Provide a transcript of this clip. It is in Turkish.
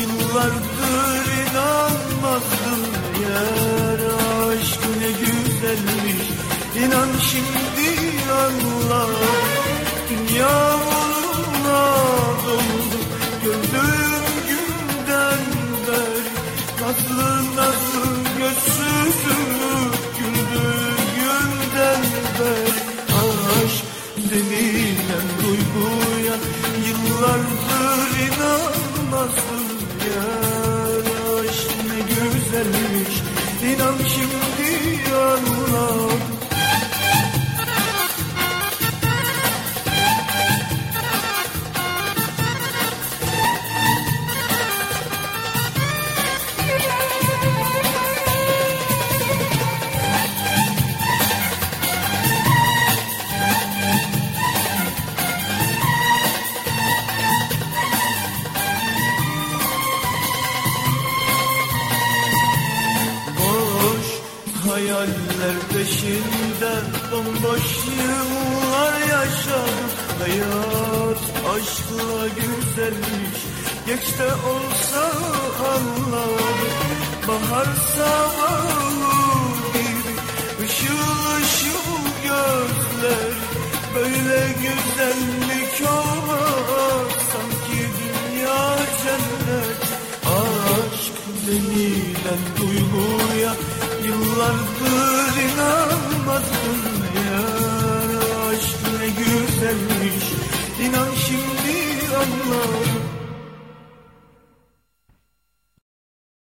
Yıllardır inanmazdım. Eğer aşk ne güzelmiş. İnan şimdi anladım Dünya onunla doldu Gördüğüm günden beri Nazlı nazlı güzelmiş İnan hayaller peşinde Bomboş yıllar yaşadım. Hayat aşkla güzelmiş Geç de olsa anladım. Bahar sabahı gibi Işıl ışıl gözler Böyle güzellik olmaz. Sanki dünya cennet Aşk denilen duyguya Yıllardır inanmadım Yar aşk ne güzelmiş. İnan şimdi anladım